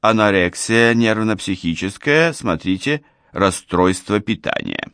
Анорексия нервно-психическая, смотрите, расстройство питания.